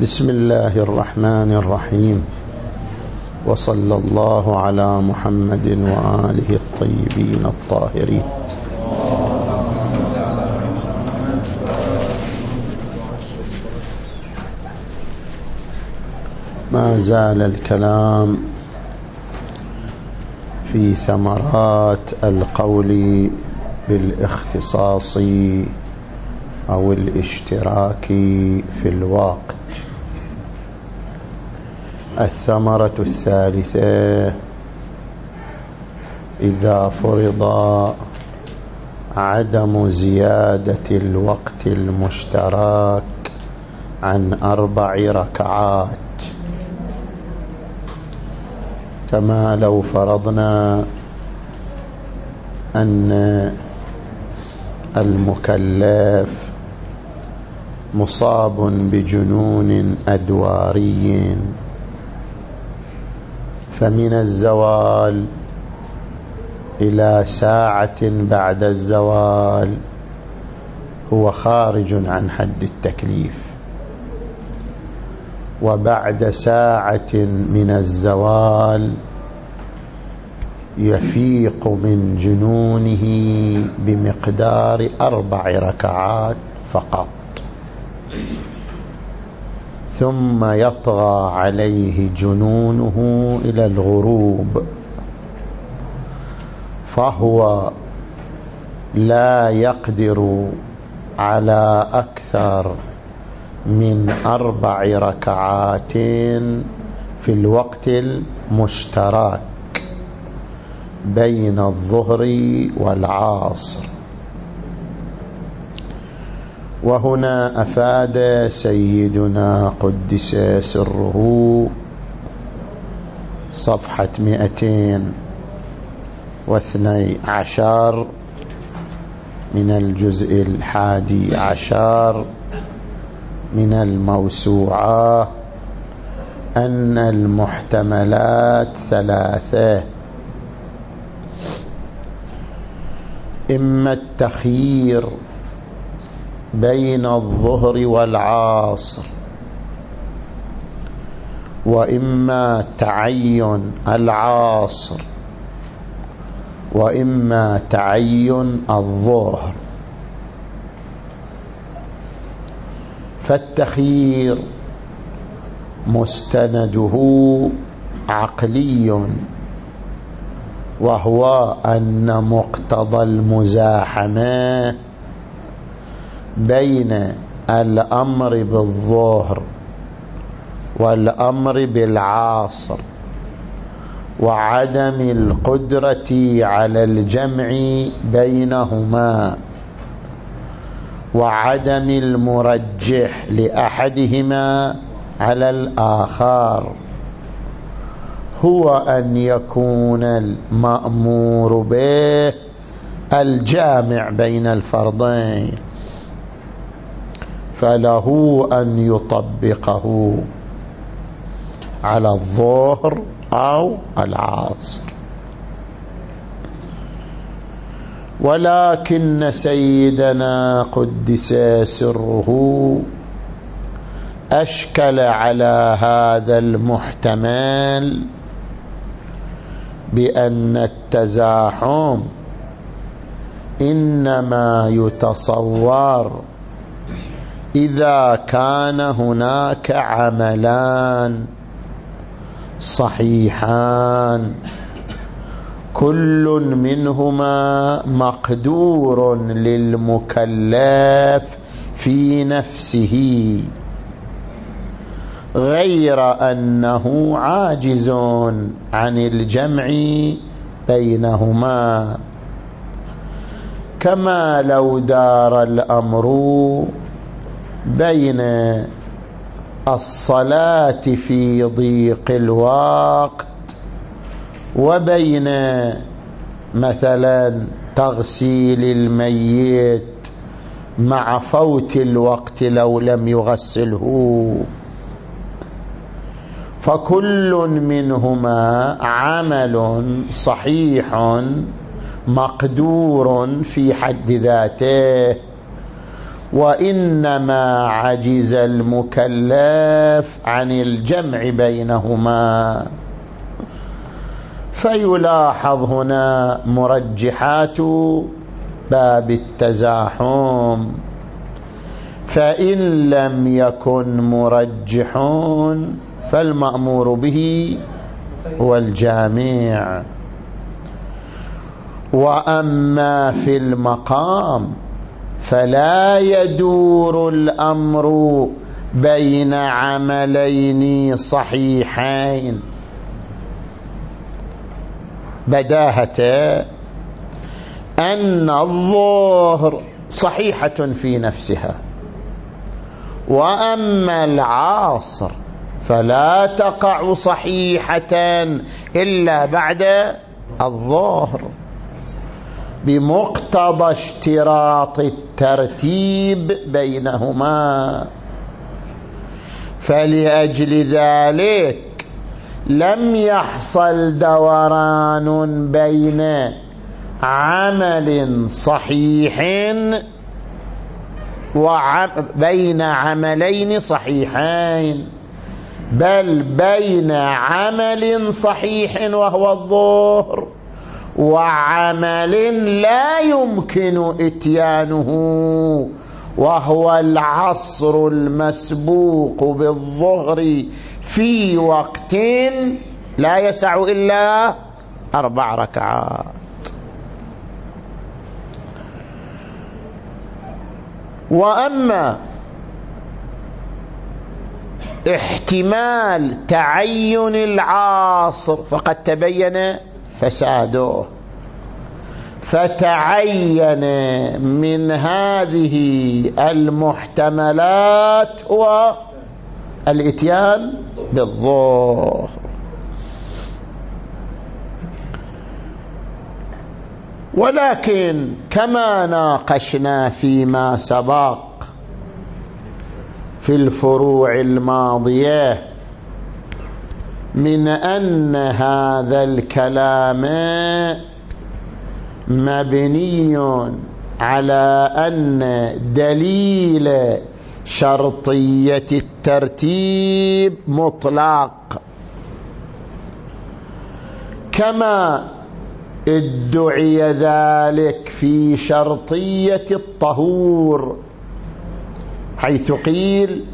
بسم الله الرحمن الرحيم. وصلى الله على محمد وآله الطيبين الطاهرين. ما زال الكلام في ثمرات القول بالإختصاص أو الاشتراك في الوقت. الثمرة الثالثة إذا فرض عدم زيادة الوقت المشترك عن أربع ركعات. كما لو فرضنا أن المكلف مصاب بجنون أدواري فمن الزوال إلى ساعة بعد الزوال هو خارج عن حد التكليف. وبعد ساعة من الزوال يفيق من جنونه بمقدار أربع ركعات فقط. ثم يطغى عليه جنونه إلى الغروب. فهو لا يقدر على أكثر من أربع ركعات في الوقت المشترك بين الظهر والعصر. وهنا أفاد سيدنا قدس سره صفحة مئتين واثني عشر من الجزء الحادي عشر من الموسوعة أن المحتملات ثلاثة. إما التخيير بين الظهر والعصر. وإما تعين العصر وإما تعين الظهر. فالتخيير مستنده عقلي وهو أن مقتضى المزاحمة بين الأمر بالظهر والأمر بالعاصر وعدم القدرة على الجمع بينهما وعدم المرجح لأحدهما على الآخر هو أن يكون المأمور به الجامع بين الفرضين. فله أن يطبقه على الظهر أو العصر. ولكن سيدنا قدس سره أشكل على هذا المحتمل بأن التزاحم إنما يتصور إذا كان هناك عملان صحيحان كل منهما مقدور للمكلف في نفسه غير أنه عاجز عن الجمع بينهما. كما لو دار الأمر بين الصلاة في ضيق الوقت وبين مثلا تغسيل الميت مع فوت الوقت لو لم يغسله. فكل منهما عمل صحيح مقدور في حد ذاته. وإنما عجز المكلف عن الجمع بينهما. فيلاحظ هنا مرجحات باب التزاحم. فإن لم يكن مرجحون فالمأمور به هو الجامع. وأما في المقام فلا يدور الأمر بين عملين صحيحين. بداهة أن الظهر صحيحة في نفسها وأما العاصر فلا تقع صحيحة إلا بعد الظهر بمقتضى اشتراط الترتيب بينهما. فلأجل ذلك لم يحصل دوران بين عمل صحيح وبين عملين صحيحين بل بين عمل صحيح وهو الظهر وعمل لا يمكن إتيانه وهو العصر المسبوق بالظهر في وقت لا يسع إلا أربع ركعات. وأما احتمال تعين العاصر فقد تبين فساده. فتعين من هذه المحتملات هو الإتيان بالظهر. ولكن كما ناقشنا فيما سبق في الفروع الماضية من أن هذا الكلام مبني على أن دليل شرطية الترتيب مطلق. كما ادعي ذلك في شرطية الطهور حيث قيل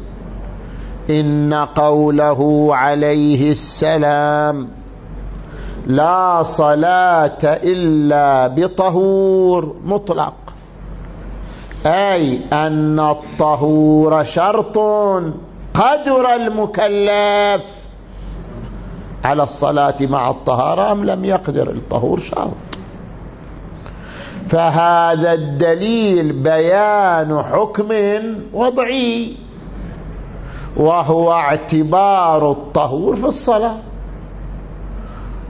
إن قوله عليه السلام لا صلاة إلا بطهور مطلق. أي أن الطهور شرط قدر المكلف على الصلاة مع الطهارة أم لم يقدر الطهور شرط. فهذا الدليل بيان حكم وضعي. وهو اعتبار الطهور في الصلاة.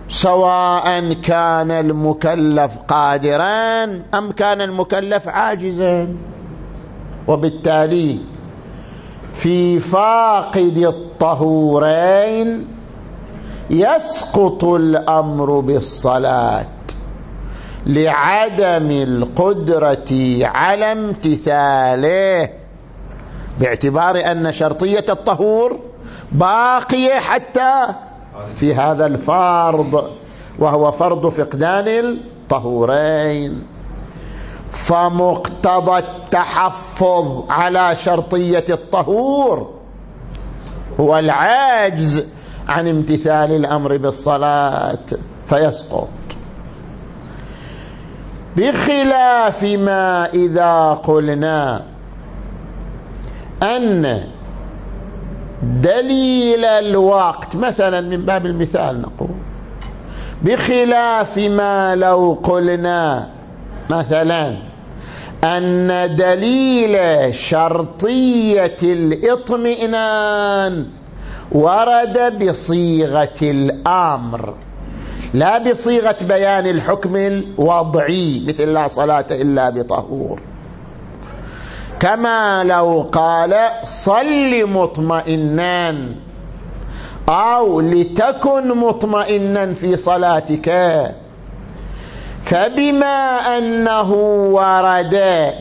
سواء كان المكلف قادرا أم كان المكلف عاجزا. وبالتالي في فاقد الطهورين يسقط الأمر بالصلاة لعدم القدرة على امتثاله. باعتبار أن شرطية الطهور باقية حتى في هذا الفرض وهو فرض فقدان الطهورين. فمقتضى التحفظ على شرطية الطهور هو العاجز عن امتثال الأمر بالصلاة فيسقط. بخلاف ما إذا قلنا أن دليل الوقت مثلا من باب المثال نقول بخلاف ما لو قلنا مثلا أن دليل شرطية الإطمئنان ورد بصيغة الأمر لا بصيغة بيان الحكم الوضعي مثل لا صلاة إلا بطهور. كما لو قال صل مطمئنا أو لتكن مطمئنا في صلاتك فبما أنه ورد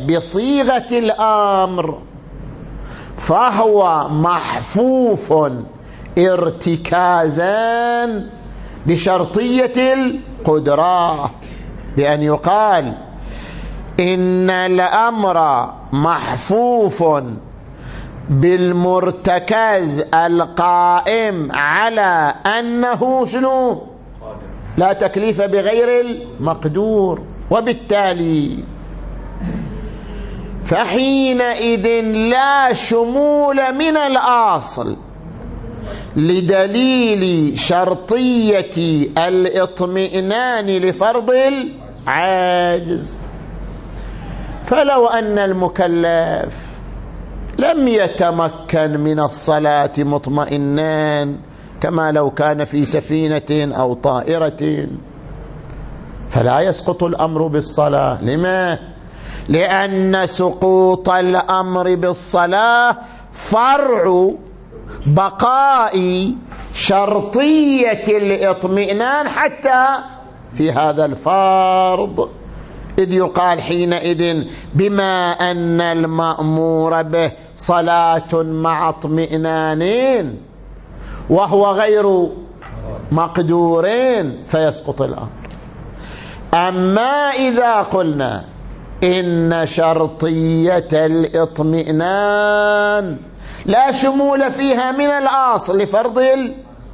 بصيغة الأمر فهو محفوف ارتكازا بشرطية القدرة بأن يقال إن الأمر محفوف بالمرتكز القائم على أنه شنو؟ لا تكليف بغير المقدور وبالتالي فحينئذ لا شمول من الأصل لدليل شرطية الإطمئنان لفرض العاجز. فلو أن المكلف لم يتمكن من الصلاة مطمئنان كما لو كان في سفينة أو طائرة. فلا يسقط الأمر بالصلاة. لما؟ لأن سقوط الأمر بالصلاة فرع بقاء شرطية الإطمئنان حتى في هذا الفرض. إذ يقال حينئذ بما أن المأمور به صلاة مع اطمئنان وهو غير مقدورين فيسقط الأمر. أما إذا قلنا إن شرطية الإطمئنان لا شمول فيها من الأصل لفرض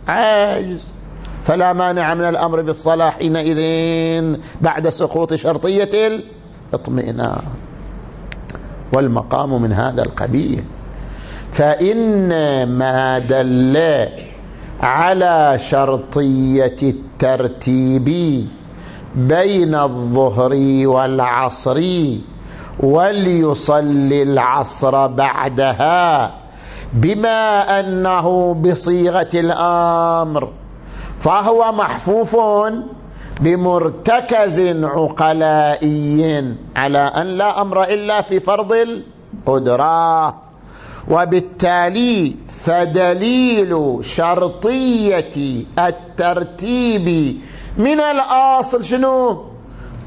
العاجز فلا مانع من الأمر بالصلاة حينئذ بعد سقوط شرطية الاطمئنان. والمقام من هذا القبيل. فإن ما دل على شرطية الترتيب بين الظهر والعصر وليصلي العصر بعدها بما أنه بصيغة الأمر. فهو محفوف بمرتكز عقلائي على أن لا أمر إلا في فرض القدرة. وبالتالي فدليل شرطية الترتيب من الأصل شنو؟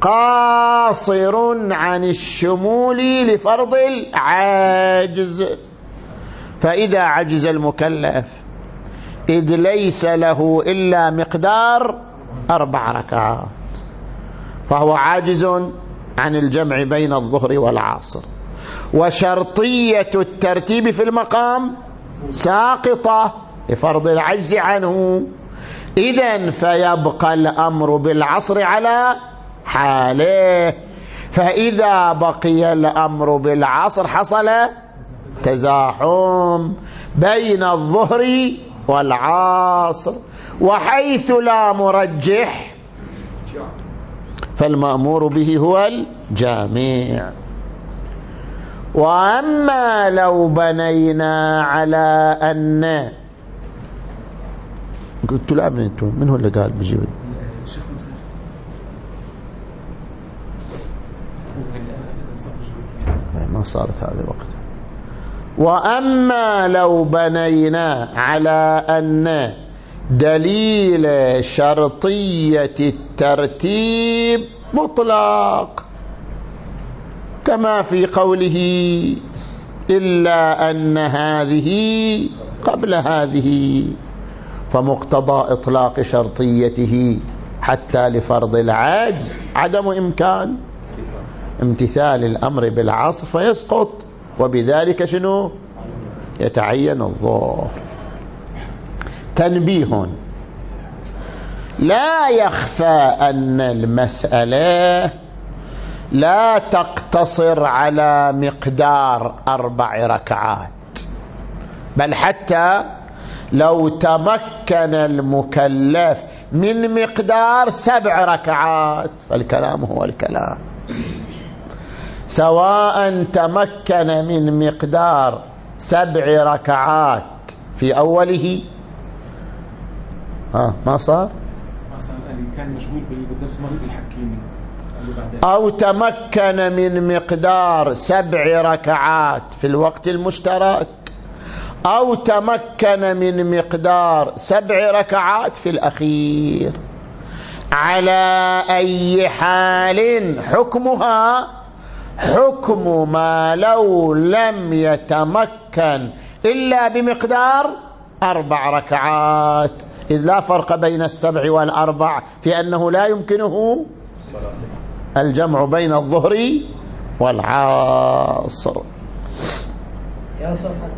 قاصر عن الشمول لفرض العاجز فإذا عجز المكلف إذ ليس له إلا مقدار أربع ركعات. فهو عاجز عن الجمع بين الظهر والعصر. وشرطية الترتيب في المقام ساقطة لفرض العجز عنه. إذا فيبقى الأمر بالعصر على حاله. فإذا بقي الأمر بالعصر حصل تزاحم بين الظهر والعصر وحيث لا مرجح فالمأمور به هو الجامع. وأما لو بنينا على أن قلت لا من أنتم من هو اللي قال بجيب ما صارت هذا الوقت. وأما لو بنينا على أن دليل شرطية الترتيب مطلق كما في قوله إلا أن هذه قبل هذه فمقتضى إطلاق شرطيته حتى لفرض العجز عدم إمكان امتثال الأمر بالعصر فيسقط. وبذلك شنو؟ يتعين الظهر تنبيه. لا يخفى أن المسألة لا تقتصر على مقدار أربع ركعات بل حتى لو تمكن المكلف من مقدار سبع ركعات فالكلام هو الكلام. سواء تمكن من مقدار سبع ركعات في أوله. ها ما صار؟ كان مشغول بالدرس مريض الحكيمي أو تمكن من مقدار سبع ركعات في الوقت المشترك. أو تمكن من مقدار سبع ركعات في الأخير. على أي حال حكمها حكم ما لو لم يتمكن إلا بمقدار أربع ركعات. إذ لا فرق بين السبع والأربع في أنه لا يمكنه الجمع بين الظهر والعصر. يا صفحة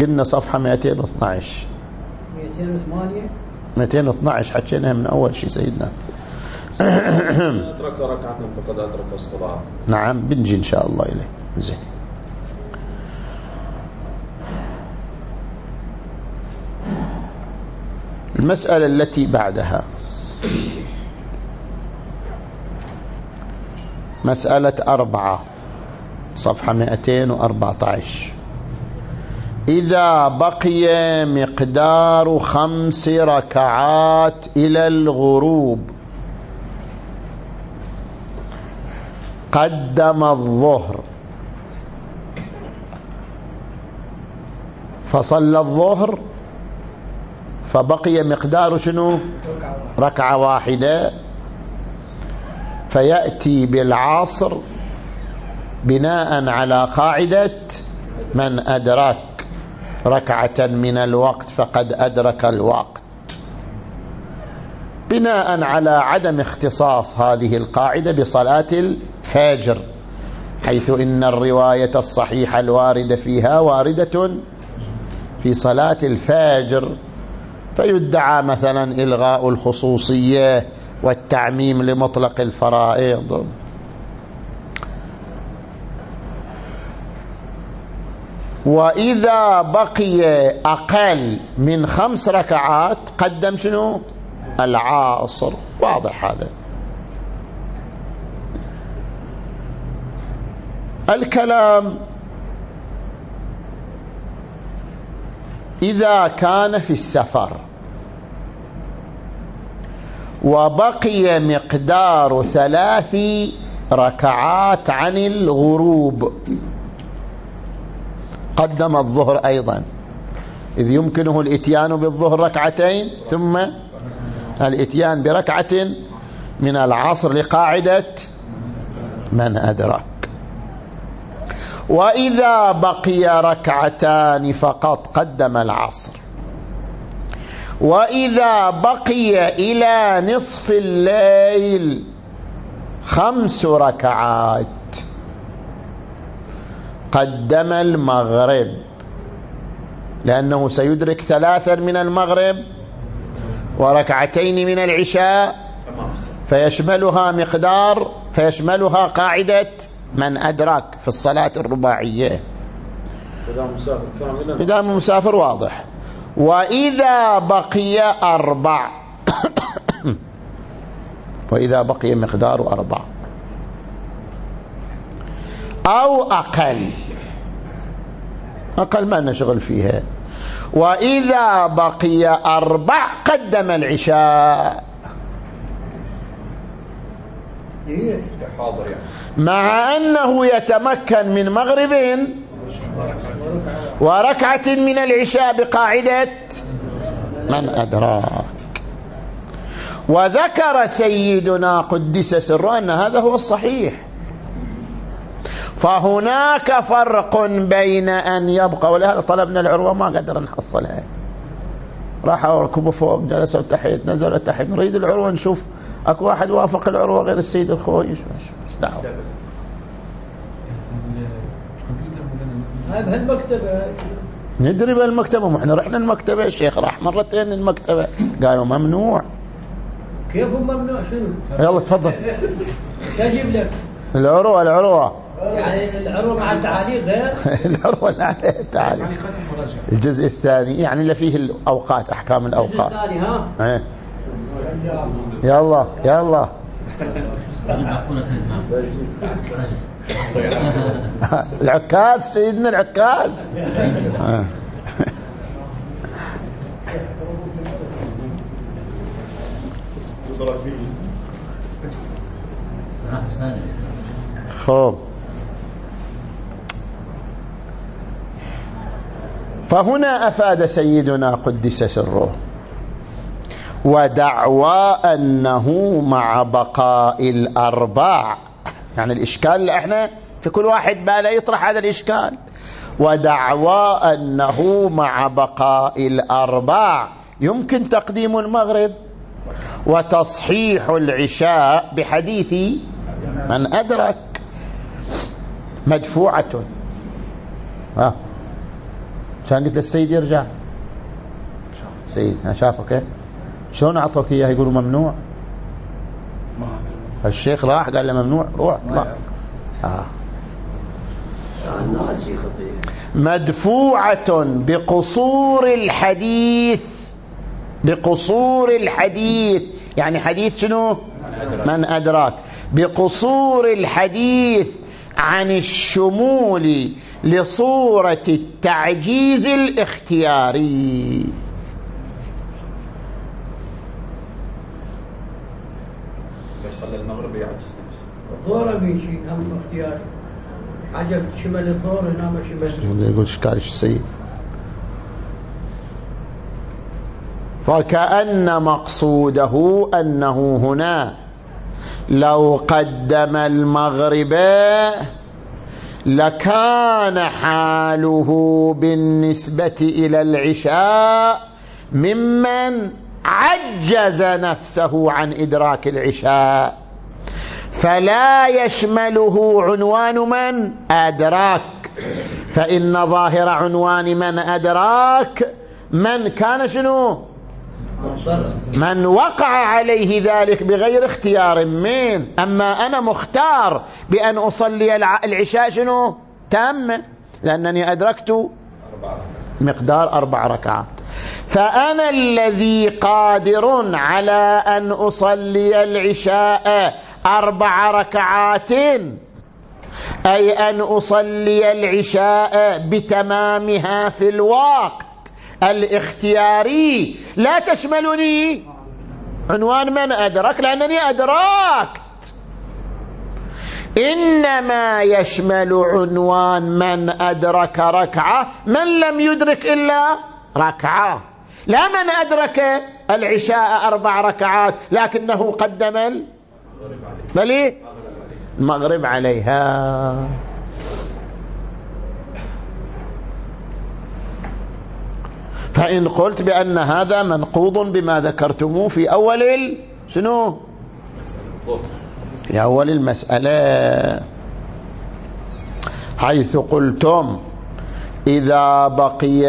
قلنا صفحة 212 208 212 حكيناها من أول شيء سيدنا. أدرك ركعة فقد أدرك الصلاة. نعم بنجي إن شاء الله إليه. زين. المسألة التي بعدها. مسألة أربعة صفحة 214 إذا بقي مقدار خمس ركعات إلى الغروب قدم الظهر. فصلى الظهر فبقي مقدار شنو؟ ركعة واحدة. فيأتي بالعصر بناء على قاعدة من أدرك ركعة من الوقت فقد أدرك الوقت. بناء على عدم اختصاص هذه القاعدة بصلاة الفجر حيث إن الرواية الصحيحة الواردة فيها واردة في صلاة الفجر فيدعى مثلا إلغاء الخصوصية والتعميم لمطلق الفرائض. وإذا بقي أقل من خمس ركعات قدم شنو؟ العاصر. واضح هذا. الكلام إذا كان في السفر وبقي مقدار ثلاث ركعات عن الغروب. قدم الظهر أيضا. إذ يمكنه الإتيان بالظهر ركعتين ثم الإتيان بركعة من العصر لقاعدة من أدرك وإذا بقي ركعتان فقط قدم العصر. وإذا بقي إلى نصف الليل خمس ركعات قدم المغرب. لأنه سيدرك ثلاثا من المغرب. وركعتين من العشاء فيشملها مقدار فيشملها قاعدة من أدرك في الصلاة الرباعية. إذا مسافر واضح. وإذا بقي أربع. وإذا بقي مقدار أربع. أو أقل. أقل ما نشغل فيها. وإذا بقي أربع قدم العشاء. مع أنه يتمكن من مغرب وركعة من العشاء بقاعدة من أدراك. وذكر سيدنا قدس سره أن هذا هو الصحيح. فهناك فرق بين أن يبقى ولهذا طلبنا العروة ما قدر نحصلها راحوا ركبوا فوق جلسوا تحت نزلوا تحت. نريد العروة نشوف. أكو واحد وافق العروة غير السيد الخوي. إيش دعوة؟ بهالمكتبة ندري بالمكتبة. ما إحنا رحنا المكتبة الشيخ راح مرتين المكتبة. قالوا ممنوع. كيف ممنوع؟ شنو؟ يلا تفضل. تجيب لك؟ العروة العروة. يعني العروة مع التعاليق غير؟ العروة اللي عليها التعاليق الجزء الثاني يعني اللي فيه الأوقات أحكام الأوقات. الثاني ها؟ إيه. يلا يلا العكاز سيدنا العكاز. آه. خوب. فهنا أفاد سيدنا قدس سره ودعوى أنه مع بقاء الأرباع. يعني الإشكال اللي إحنا في كل واحد باله يطرح هذا الإشكال. ودعوى أنه مع بقاء الأرباع. يمكن تقديم المغرب وتصحيح العشاء بحديث من أدرك. مدفوعة. ها كان قلت السيد يرجع؟ سيد شافك شلون اعطوك إياه؟ يقولوا ممنوع. الشيخ راح قال له ممنوع روح اطلع. آه. مدفوعة بقصور الحديث. بقصور الحديث. يعني حديث شنو؟ من أدراك. بقصور الحديث. عن الشمول لصورة التعجيز الاختياري. يصلي المغرب يعجز نفسه. الظهر بيشي هم اختياري. حاجة شمال الظهر هنا ما شمال زي يقول شكال السيد؟ فكأن مقصوده أنه هنا. لو قدم المغرب لكان حاله بالنسبة إلى العشاء ممن عجز نفسه عن إدراك العشاء. فلا يشمله عنوان من أدراك. فإن ظاهر عنوان من أدراك من كان شنو؟ من وقع عليه ذلك بغير اختيار من. أما أنا مختار بأن أصلي العشاء شنو؟ تام لأنني أدركت مقدار أربع ركعات. فأنا الذي قادر على أن أصلي العشاء أربع ركعات أي أن أصلي العشاء بتمامها في الوقت الاختياري. لا تشملني. عنوان من أدرك لأنني أدركت إنما يشمل عنوان من أدرك ركعة من لم يدرك إلا ركعة. لا من أدرك العشاء أربع ركعات لكنه قدم بل المغرب عليها. فإن قلت بأن هذا منقوض بما ذكرتموه في أول شنو؟ في أول المسألة. حيث قلتم إذا بقي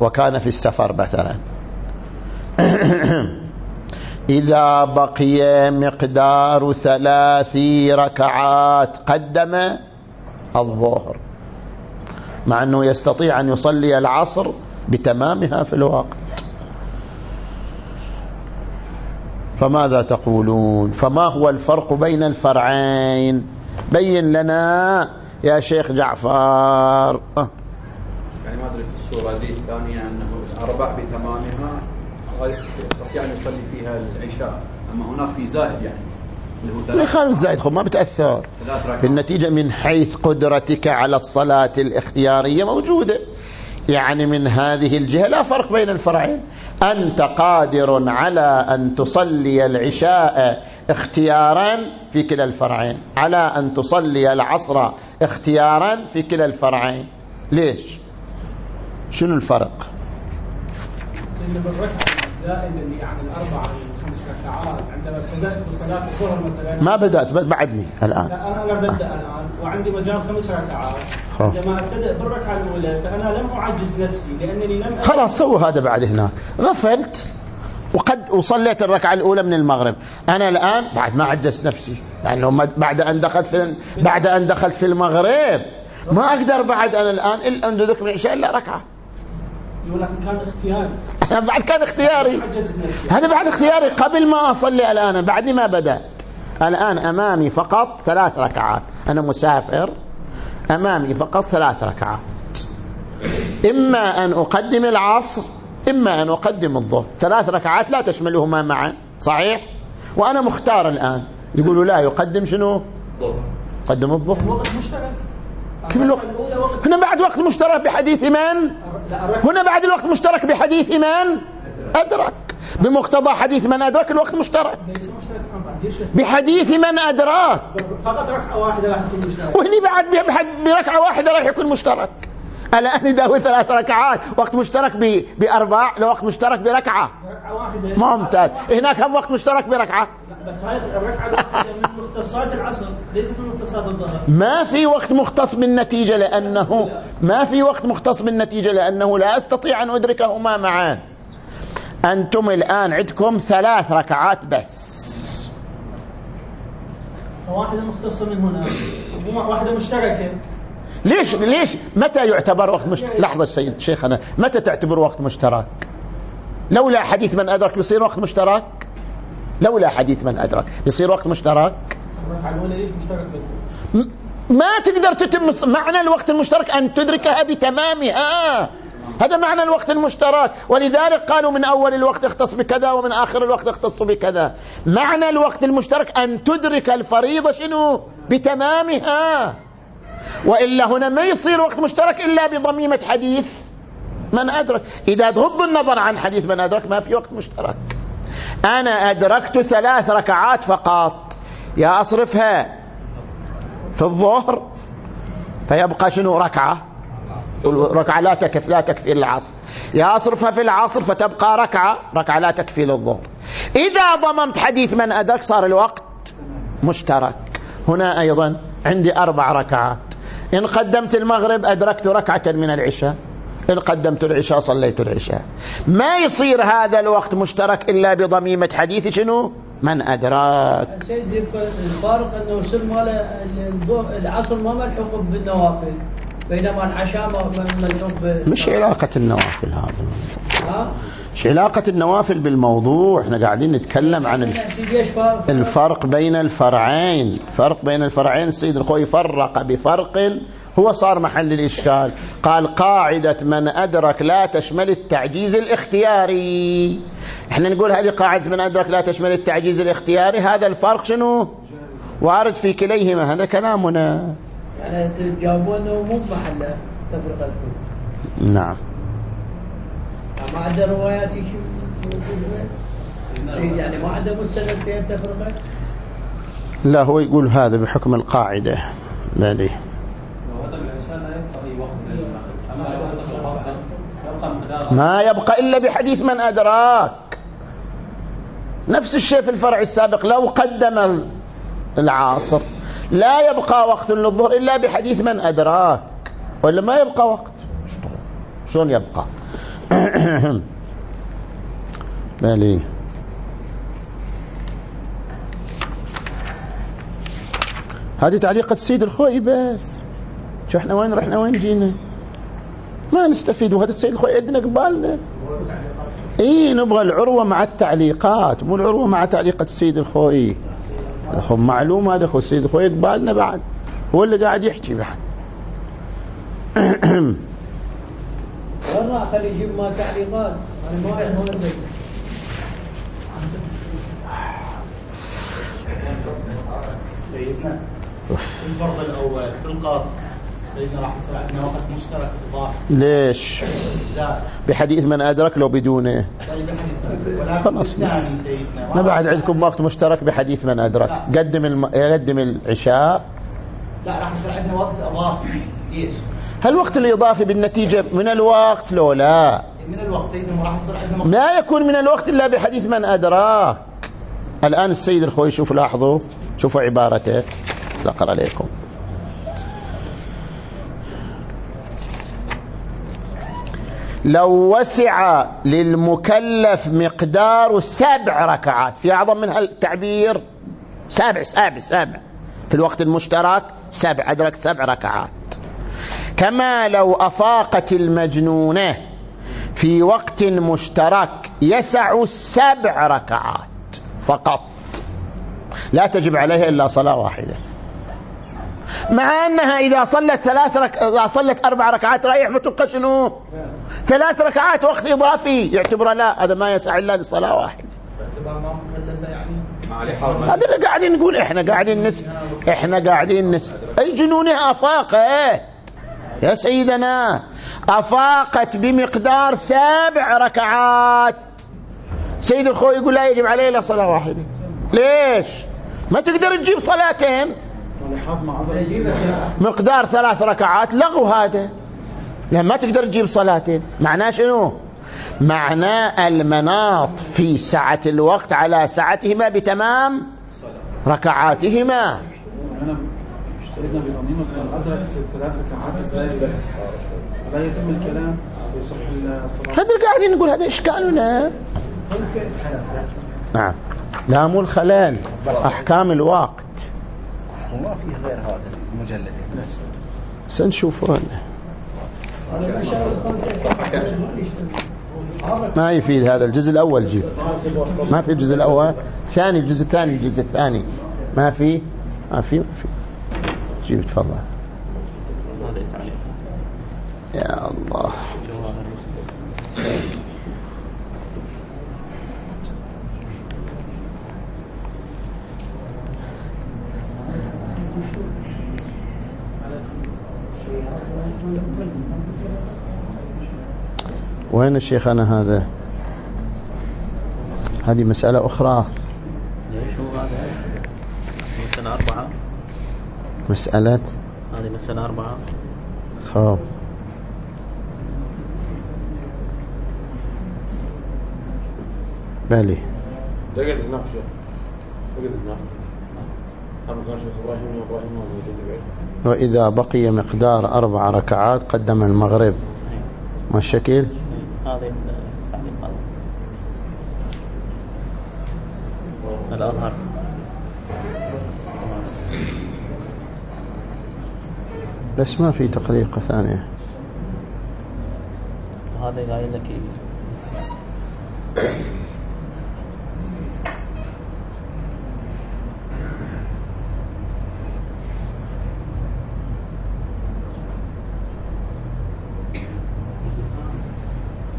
وكان في السفر مثلا. إذا بقي مقدار ثلاث ركعات قدم الظهر مع أنه يستطيع أن يصلي العصر بتمامها في الوقت. فماذا تقولون؟ فما هو الفرق بين الفرعين؟ بين لنا يا شيخ جعفر. أه. يعني ما أدري في الصورة دي الثانية أنه الأربع بتمامها يستطيع أن يصلي فيها العشاء. أما هناك في زائد يعني يخالف الزائد خب ما بتأثر. بالنتيجة من حيث قدرتك على الصلاة الاختيارية موجودة. يعني من هذه الجهة لا فرق بين الفرعين. أنت قادر على أن تصلي العشاء اختيارا في كلا الفرعين. على أن تصلي العصر اختيارا في كلا الفرعين. ليش؟ شنو الفرق؟ الزائد اللي يعني الاربع الخمس ركعات. عندما ابتدات بصلاة الظهر مثلا. ما بدأت بعدني الآن. لا أنا ببدا الآن. وعندي مجال خمس ركعات. عندما أبتدأ بالركعة الأولى فأنا لم أعجز نفسي لأنني لم خلاص سووا هذا بعد هناك. غفلت وقد وصليت الركعة الأولى من المغرب. أنا الآن بعد ما عجزت نفسي لأنه بعد أن دخلت في بعد أن دخلت في المغرب. ما أقدر بعد أنا الآن إلا أن ذكر العشاء إلا ركعة. ولكن كان اختياري. بعد كان اختياري. هذا بعد اختياري. قبل ما أصلي الآن بعدني ما بدأت. الآن أمامي فقط ثلاث ركعات. أنا مسافر. أمامي فقط ثلاث ركعات. إما أن أقدم العصر إما أن أقدم الظهر. ثلاث ركعات لا تشملهما معا. صحيح؟ وأنا مختار الآن. يقولوا لا يقدم شنو؟ قدم الظهر. كيف الوقت؟ هنا بعد وقت مشترك بحديث من؟ هنا بعد الوقت مشترك بحديث من أدرك. بمقتضى حديث من أدرك الوقت مشترك. بحديث من أدرك. فقط ركعة واحدة راح تكون مشترك. وهني بعد بركعة واحدة راح يكون مشترك. ألا أني داوي ثلاث ركعات وقت مشترك بأربع لو وقت مشترك بركعة. ممتاز. هناك هم وقت مشترك بركعة؟ بس هاي الركعة من مختصات العصر ليست من مختصات الظهر ما في وقت مختص بالنتيجة لأنه ما في وقت مختص بالنتيجة لأنه لا أستطيع أن أدركهما معا. أنتم الآن عندكم ثلاث ركعات بس. واحدة مختصة من هنا واحدة مشتركة. ليش ليش؟ متى يعتبر وقت مشترك لحظة سيد شيخنا متى تعتبر وقت مشترك؟ لولا حديث من أدرك يصير وقت مشترك؟ لولا حديث من أدرك يصير وقت مشترك؟ ما تقدر تتم معنى الوقت المشترك أن تدركها بتمامها. هذا معنى الوقت المشترك. ولذلك قالوا من أول الوقت اختص بكذا ومن آخر الوقت اختص بكذا. معنى الوقت المشترك أن تدرك الفريضة شنو؟ بتمامها. وإلا هنا ما يصير وقت مشترك إلا بضميمة حديث من أدرك. إذا تغض النظر عن حديث من أدرك ما في وقت مشترك. أنا أدركت ثلاث ركعات فقط. يا أصرفها في الظهر فيبقى شنو؟ ركعة. ركعة لا تكفي لا تكفي للعصر يا أصرفها في العصر فتبقى ركعة ركعة لا تكفي للظهر. إذا ضممت حديث من أدرك صار الوقت مشترك. هنا أيضا عندي أربع ركعات. إن قدمت المغرب أدركت ركعة من العشاء. إن قدمت العشاء صليت العشاء. ما يصير هذا الوقت مشترك إلا بضميمة حديث شنو؟ من أدراك. الفارق أنه العصر ما ملحوق بالنوافل. بينما العشاء ملحوق مش علاقة النوافل هذا. ها؟ مش علاقة النوافل بالموضوع. إحنا قاعدين نتكلم عن الفرق بين الفرعين. فرق بين الفرعين. السيد الخوي فرق بفرق هو صار محل الإشكال. قال قاعدة من أدرك لا تشمل التعجيز الاختياري. إحنا نقول هذه قاعدة من أدرك لا تشمل التعجيز الاختياري. هذا الفرق شنو؟ وارد في كليهما. هذا كلامنا. يعني تجاوبون مو محل تفرقتكم؟ نعم. ما عنده روايات يعني ما عنده مستند فيها تفرقة؟ لا هو يقول هذا بحكم القاعدة. لا ليه ما يبقى إلا بحديث من أدراك. نفس الشيء في الفرع السابق لو قدم العاصر. لا يبقى وقت للظهر إلا بحديث من أدراك. ولا ما يبقى وقت؟ شلون يبقى؟ بالي هذه تعليقة السيد الخوئي بس. شو إحنا وين رحنا؟ وين جينا؟ ما نستفيد. وهذا السيد الخوئي عندنا قبالنا اي نبغى العروة مع التعليقات مو العروة مع تعليقة السيد الخوئي هذا معلومة هذا خو السيد الخوئي قبالنا بعد. هو اللي قاعد يحكي بعد. والله خلي يجيب ما تعليقات أنا ما أعرف وين سيدنا الفرض الأول في القاص سيدنا وقت مشترك ليش؟ بحديث من أدرك لو بدونه خلاص. ما بعد عندكم وقت مشترك بحديث من أدرك. قدم الم... قدم العشاء. لا راح يصير عندنا وقت إضافي. ليش؟ هل الوقت الإضافي بالنتيجة من الوقت؟ لو لا. من الوقت سيدنا راح يصير عندنا لا يكون من الوقت إلا بحديث من أدراك. الآن السيد الخوي شوف لاحظوا. شوفوا عبارته. أقرأ عليكم. لو وسع للمكلف مقدار سبع ركعات في أعظم من التعبير سابع سابع سابع في الوقت المشترك سبع أدرك سبع ركعات. كما لو أفاقت المجنونة في وقت مشترك يسع سبع ركعات فقط. لا تجب عليها إلا صلاة واحدة. مع أنها إذا صلت ثلاث رك... إذا صلت أربع ركعات رايح بتبقى شنو؟ ثلاث ركعات وقت إضافي. يعتبر لا هذا ما يسع إلا لصلاة واحدة. هذا اللي قاعدين نقول إحنا قاعدين نس إحنا قاعدين نس. أي جنونها افاقت يا سيدنا آفاقت بمقدار سبع ركعات. سيد الخوي يقول لا يجب عليه إلا صلاة واحدة. ليش؟ ما تقدر تجيب صلاتين. مقدار ثلاث ركعات لغو هذا. لأن ما تقدر تجيب صلاتين معناه شنو؟ معناه المناط في سعة الوقت على سعتهما بتمام ركعاتهما. يصح الصلاة هذا قاعدين نقول هذا إشكال ولا نعم. لا مو الخلال أحكام الوقت. وما فيه غير هذا المجلد. سنشوف ما يفيد هذا الجزء الأول جيب. ما في الجزء الأول. ثاني الجزء الثاني الجزء الثاني. ما في؟ ما في ما في. جيب تفضل. يا الله. وين الشيخ أنا هذا؟ هذه مسألة أخرى. ليش هو هذا؟ مسألة أربعة. مسألة؟ هذه مسألة أربعة. خوف بلي. تقعد هناك شيخ. تقعد هناك. وإذا بقي مقدار أربع ركعات قدم المغرب. ما الشكل؟ هذه الأظهر بس ما في تقليقة ثانية. هذا قايل لك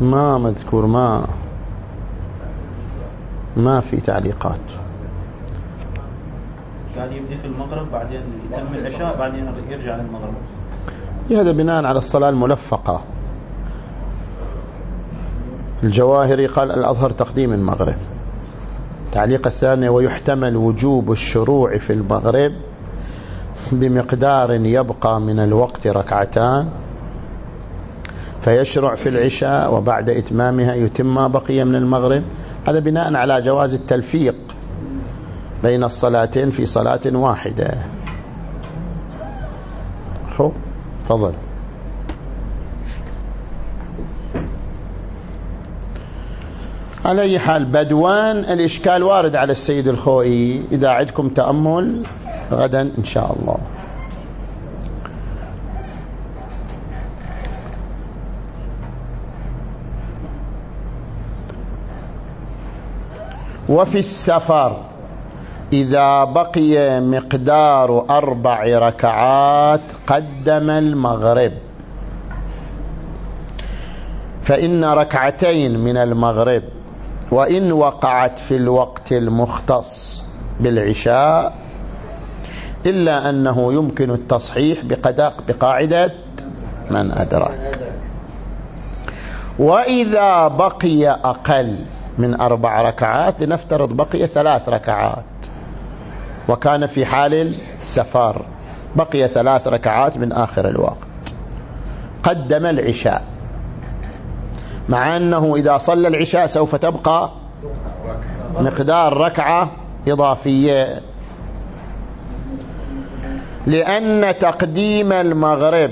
ما مذكور ما ما في تعليقات. قال يبدي في المغرب بعدين يتم العشاء بعدين يرجع للمغرب. هذا بناء على الصلاة الملفقة. الجواهري قال الأظهر تقديم المغرب. تعليق الثاني ويحتمل وجوب الشروع في المغرب بمقدار يبقى من الوقت ركعتان. فيشرع في العشاء وبعد إتمامها يتم ما بقي من المغرب. هذا بناء على جواز التلفيق بين الصلاتين في صلاة واحدة. خب فضل على أي حال بدوان الإشكال وارد على السيد الخوئي إذا عندكم تأمل غدا إن شاء الله. وفي السفر. إذا بقي مقدار أربع ركعات قدم المغرب. فإن ركعتين من المغرب. وإن وقعت في الوقت المختص بالعشاء. إلا أنه يمكن التصحيح بقاعدة من أدرك. وإذا بقي أقل من أربع ركعات لنفترض بقي ثلاث ركعات. وكان في حال السفر بقي ثلاث ركعات من آخر الوقت. قدم العشاء. مع أنه إذا صلى العشاء سوف تبقى مقدار ركعة إضافية. لأن تقديم المغرب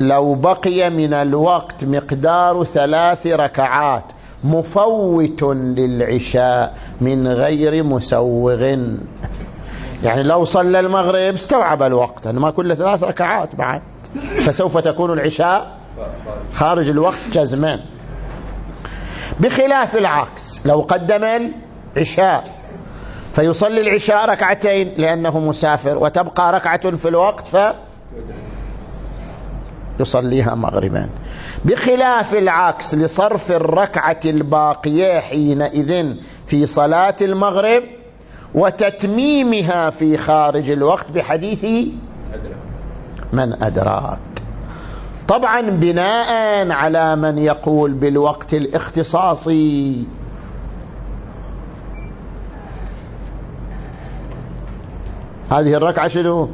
لو بقي من الوقت مقدار ثلاث ركعات مفوت للعشاء من غير مسوغ. يعني لو صلى المغرب استوعب الوقت ما كل ثلاث ركعات بعد. فسوف تكون العشاء خارج الوقت جزما. بخلاف العكس لو قدم العشاء فيصلي العشاء ركعتين لأنه مسافر وتبقى ركعة في الوقت ف يصليها مغربا. بخلاف العكس لصرف الركعة الباقية حينئذ في صلاة المغرب وتتميمها في خارج الوقت بحديث من أدراك. طبعا بناء على من يقول بالوقت الاختصاصي. هذه الركعة شنو؟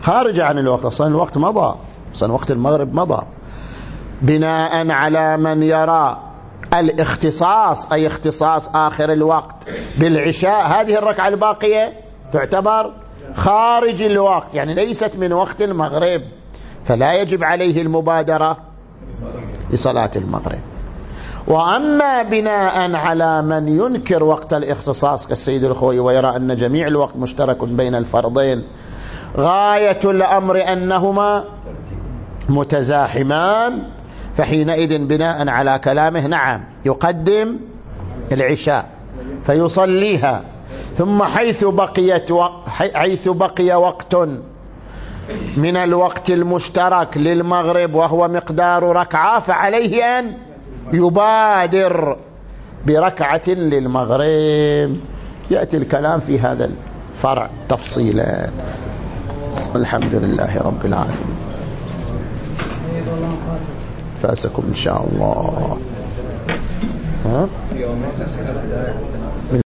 خارج عن الوقت أصلا الوقت مضى. أصلا وقت المغرب مضى. بناء على من يرى الاختصاص أي اختصاص آخر الوقت بالعشاء. هذه الركعة الباقية تعتبر خارج الوقت يعني ليست من وقت المغرب. فلا يجب عليه المبادرة لصلاة المغرب. وأما بناء على من ينكر وقت الاختصاص كالسيد الخوي ويرى أن جميع الوقت مشترك بين الفرضين غاية الأمر أنهما متزاحمان فحينئذ بناء على كلامه نعم يقدم العشاء فيصليها ثم حيث بقيت. حيث بقي وقت من الوقت المشترك للمغرب وهو مقدار ركعة فعليه أن يبادر بركعة للمغرب يأتي الكلام في هذا الفرع تفصيلا الحمد لله رب العالمين فأسكم إن شاء الله ها؟